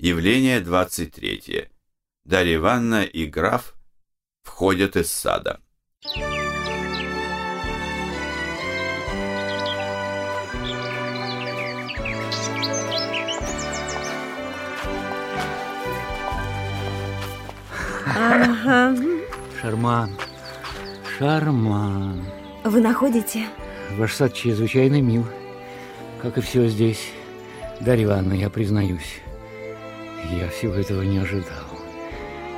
Явление 23. Дарья Ивановна и граф входят из сада. Ага. Шарман, шарман. Вы находите? Ваш сад чрезвычайно мил, как и все здесь. Дарья Ивановна, я признаюсь, я всего этого не ожидал.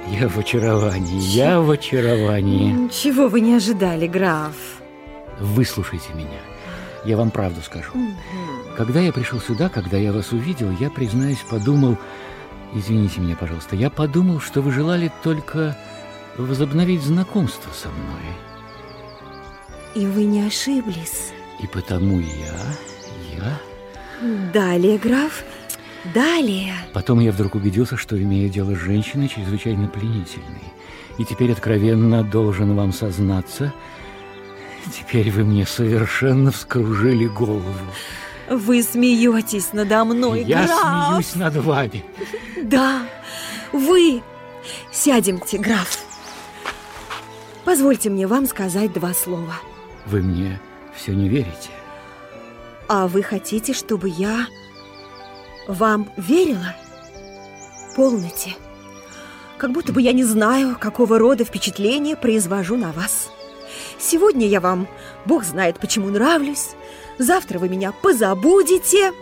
Я в очаровании, я в очаровании. Чего вы не ожидали, граф? Выслушайте меня, я вам правду скажу. Когда я пришел сюда, когда я вас увидел, я, признаюсь, подумал... Извините меня, пожалуйста, я подумал, что вы желали только возобновить знакомство со мной. И вы не ошиблись. И потому я, я... Далее, граф, далее. Потом я вдруг убедился, что имею дело с женщиной чрезвычайно пленительной. И теперь откровенно должен вам сознаться, теперь вы мне совершенно вскружили голову. Вы смеетесь надо мной, я граф. смеюсь над вами. Да, вы. Сядемте, граф. Позвольте мне вам сказать два слова. Вы мне все не верите. А вы хотите, чтобы я вам верила? Полноте. Как будто бы я не знаю, какого рода впечатление произвожу на вас. Сегодня я вам, бог знает, почему нравлюсь. Завтра вы меня позабудете.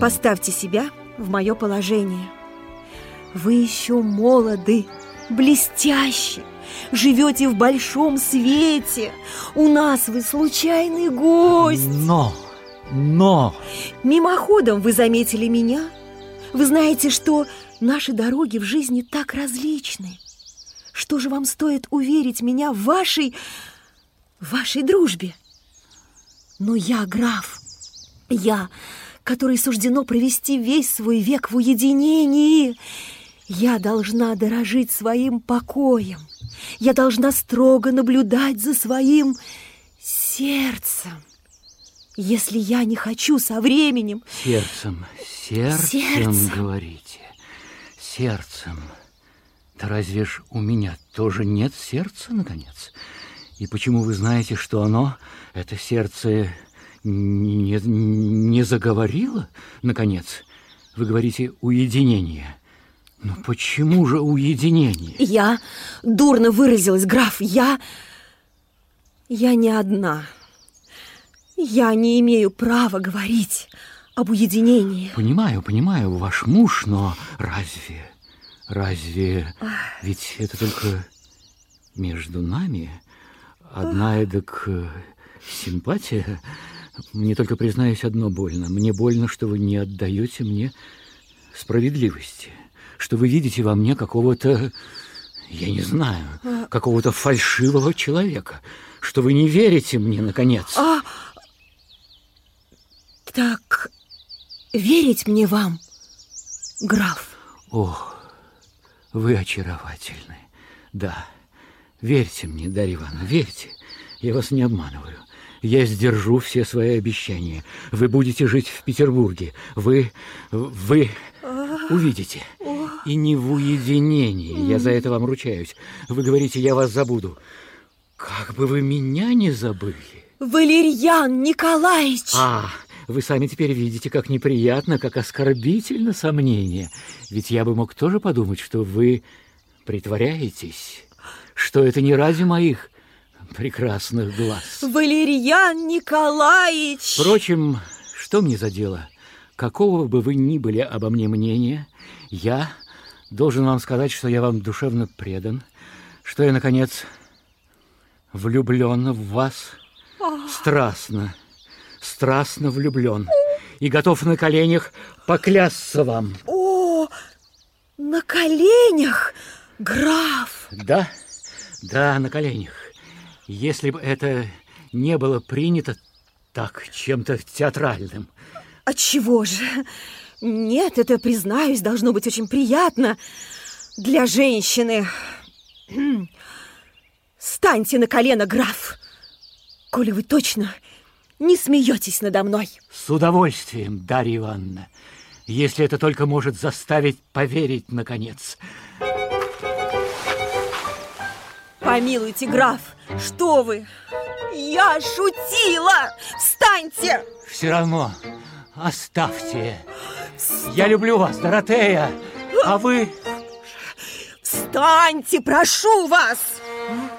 Поставьте себя в мое положение. Вы еще молоды, блестящи, живете в большом свете. У нас вы случайный гость. Но, но... Мимоходом вы заметили меня. Вы знаете, что наши дороги в жизни так различны. Что же вам стоит уверить меня в вашей... вашей дружбе? Но я граф. Я, который суждено провести весь свой век в уединении. Я должна дорожить своим покоем. Я должна строго наблюдать за своим сердцем. Если я не хочу со временем... Сердцем, сердцем, Сердцем. говорите. Сердцем. Да разве ж у меня тоже нет сердца, наконец? И почему вы знаете, что оно, это сердце, не, не заговорило, наконец? Вы говорите «уединение». Но почему же уединение? Я дурно выразилась, граф. Я... Я не одна. Я не имею права говорить об уединении. Понимаю, понимаю, ваш муж, но разве... Разве... Ведь это только между нами одна эдак э, симпатия. Мне только, признаюсь, одно больно. Мне больно, что вы не отдаете мне справедливости. Что вы видите во мне какого-то, я не знаю, какого-то фальшивого человека. Что вы не верите мне, наконец. А... Так, верить мне вам, граф? Ох, вы очаровательны. Да, верьте мне, Дарья Ивановна, верьте. Я вас не обманываю. Я сдержу все свои обещания. Вы будете жить в Петербурге. Вы... вы увидите. И не в уединении. Я за это вам ручаюсь. Вы говорите, я вас забуду. Как бы вы меня не забыли. Валерьян Николаевич! А, вы сами теперь видите, как неприятно, как оскорбительно сомнение. Ведь я бы мог тоже подумать, что вы притворяетесь, что это не ради моих прекрасных глаз. Валерьян Николаевич! Впрочем, что мне за дело? Какого бы вы ни были обо мне мнения, я должен вам сказать, что я вам душевно предан, что я, наконец, влюблен в вас страстно, страстно влюблен и готов на коленях поклясться вам. О, на коленях, граф! Да, да, на коленях. Если бы это не было принято так чем-то театральным. Отчего же? Нет, это, признаюсь, должно быть очень приятно для женщины. Станьте на колено, граф, коли вы точно не смеетесь надо мной. С удовольствием, Дарья Ивановна. если это только может заставить поверить, наконец. Помилуйте, граф, что вы? Я шутила! Встаньте! Все равно оставьте. Я люблю вас, Доротея, а вы... Встаньте, прошу вас!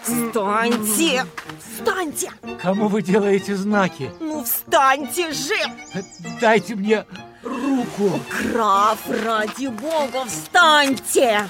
Встаньте! Встаньте! Кому вы делаете знаки? Ну, встаньте же! Дайте мне руку. Граф, ради бога, встаньте!